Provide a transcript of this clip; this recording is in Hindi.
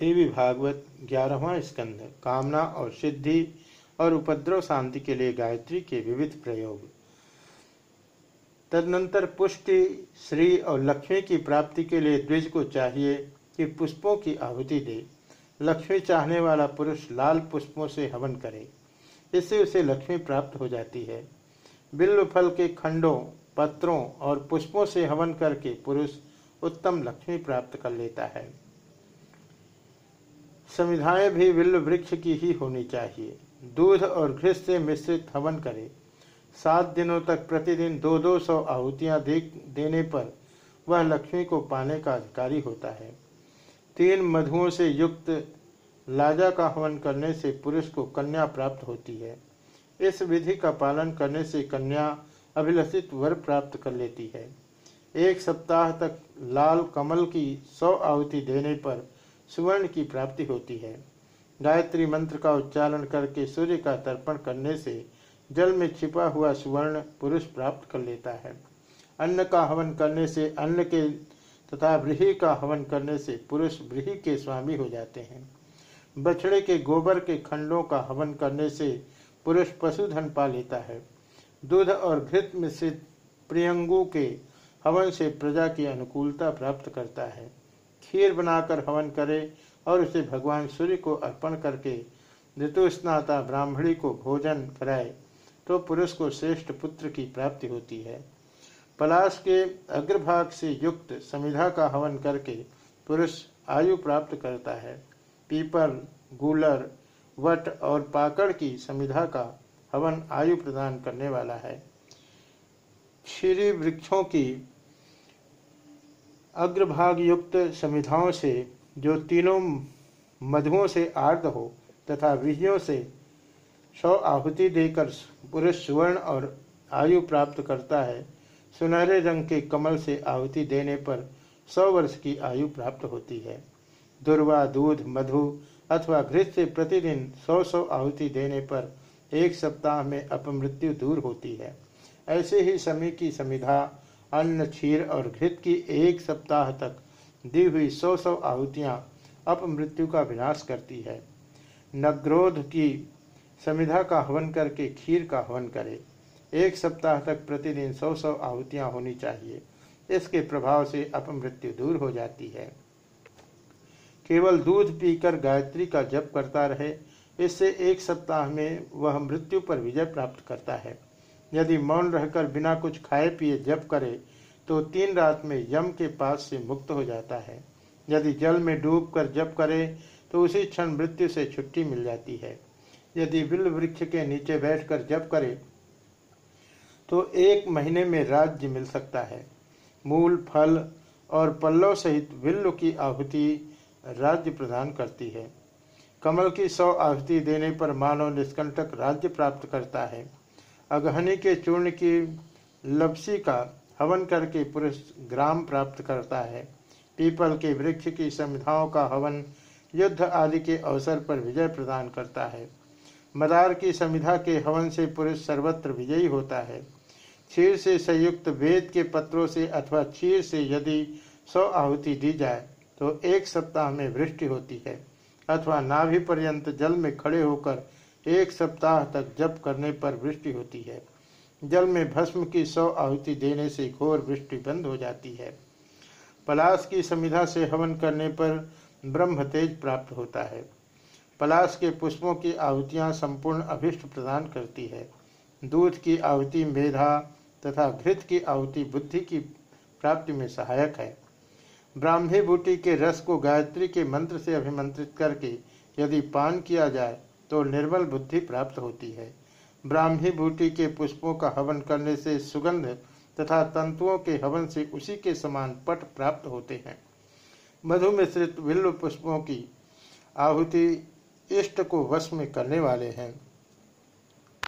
देवी भागवत ग्यारहवा स्कंध कामना और सिद्धि और उपद्रव शांति के लिए गायत्री के विविध प्रयोग। तदनंतर पुष्टि, श्री और लक्ष्मी की प्राप्ति के लिए द्विज को चाहिए कि पुष्पों की आहुति दे। लक्ष्मी चाहने वाला पुरुष लाल पुष्पों से हवन करे। इससे उसे लक्ष्मी प्राप्त हो जाती है। बिल्व फल के खंडों, पत्रों और पुष्पों से हवन करके पुरुष उत्तम लक्ष्मी प्राप्त कर लेता है। संविधाएँ भी विल्ल वृक्ष की ही होनी चाहिए। दूध और घृष से मिश्रित हवन करें। सात दिनों तक प्रतिदिन दो दो सौ आहुतियाँ देने पर वह लक्ष्मी को पाने का अधिकारी होता है। तीन मधुओं से युक्त लाजा का हवन करने से पुरुष को कन्या प्राप्त होती है। इस विधि का पालन करने से कन्या अभिलषित वर प्राप्त कर लेती है। एक सप्ताह तक लाल कमल की सौ आहुति देने पर सुवर्ण की प्राप्ति होती है। गायत्री मंत्र का उच्चारण करके सूर्य का तर्पण करने से जल में छिपा हुआ सुवर्ण पुरुष प्राप्त कर लेता है। अन्न का हवन करने से अन्न के तथा ब्रीही का हवन करने से पुरुष ब्रीही के स्वामी हो जाते हैं। बछड़े के गोबर के खंडों का हवन करने से पुरुष पशुधन पा लेता है। दूध और घृत मिश्रित प्रियंगु के हवन से प्रजा की अनुकूलता प्राप्त करता है। खीर बनाकर हवन करे और उसे भगवान सूर्य को अर्पण करके ऋतुस्नाता ब्राह्मणी को भोजन कराए तो पुरुष को श्रेष्ठ पुत्र की प्राप्ति होती है। पलाश के अग्रभाग से युक्त समिधा का हवन करके पुरुष आयु प्राप्त करता है। पीपल, गूलर, वट और पाकड़ की समिधा का हवन आयु प्रदान करने वाला है। क्षीरी वृक्षों की अग्रभाग युक्त समिधाओं से जो तीनों मधुओं से आर्द हो तथा विजयों से सौ आहुति देकर पुरुष सुवर्ण और आयु प्राप्त करता है, सुनहरे रंग के कमल से आहुति देने पर सौ वर्ष की आयु प्राप्त होती है। दुर्वा, दूध, मधु अथवा घृत से प्रतिदिन सौ सौ आहुति देने पर एक सप्ताह में अपमृत्यु दूर होती है। ऐसे ही समी की समिधा अन्न क्षीर और घृत की एक सप्ताह तक दी हुई सौ सौ आहुतियाँ अपमृत्यु का विनाश करती है। नग्रोध की समिधा का हवन करके खीर का हवन करे। एक सप्ताह तक प्रतिदिन सौ सौ आहुतियाँ होनी चाहिए। इसके प्रभाव से अपमृत्यु दूर हो जाती है। केवल दूध पीकर गायत्री का जप करता रहे, इससे एक सप्ताह में वह मृत्यु पर विजय प्राप्त करता है। यदि मौन रहकर बिना कुछ खाए पिए जप करे तो तीन रात में यम के पास से मुक्त हो जाता है। यदि जल में डूब कर जप करे तो उसी क्षण मृत्यु से छुट्टी मिल जाती है। यदि बिल वृक्ष के नीचे बैठकर जप करे तो एक महीने में राज्य मिल सकता है। मूल, फल और पल्लव सहित विल्ल की आहुति राज्य प्रदान करती है। कमल की सौ आहुति देने पर मानव निष्कंटक राज्य प्राप्त करता है। अगहनी के चूर्ण की लपसी का हवन करके पुरुष ग्राम प्राप्त करता है। पीपल के वृक्ष की संविधाओं का हवन युद्ध आदि के अवसर पर विजय प्रदान करता है। मदार की संविधा के हवन से पुरुष सर्वत्र विजयी होता है। क्षीर से संयुक्त वेद के पत्रों से अथवा क्षीर से यदि सौ आहुति दी जाए तो एक सप्ताह में वृष्टि होती है, अथवा नाभि पर्यंत जल में खड़े होकर एक सप्ताह तक जप करने पर वृष्टि होती है। जल में भस्म की सौ आहुति देने से घोर वृष्टि बंद हो जाती है। पलाश की समिधा से हवन करने पर ब्रह्म तेज प्राप्त होता है। पलाश के पुष्पों की आहुतियाँ संपूर्ण अभिष्ट प्रदान करती है। दूध की आहुति मेधा तथा घृत की आहुति बुद्धि की प्राप्ति में सहायक है। ब्राह्मी बूटी के रस को गायत्री के मंत्र से अभिमंत्रित करके यदि पान किया जाए तो निर्मल बुद्धि प्राप्त होती है। ब्राह्मी बूटी के पुष्पों का हवन करने से सुगंध तथा तंतुओं के हवन से उसी के समान पट प्राप्त होते हैं। मधु मिश्रित विल्व पुष्पों की आहुति इष्ट को वश में करने वाले हैं।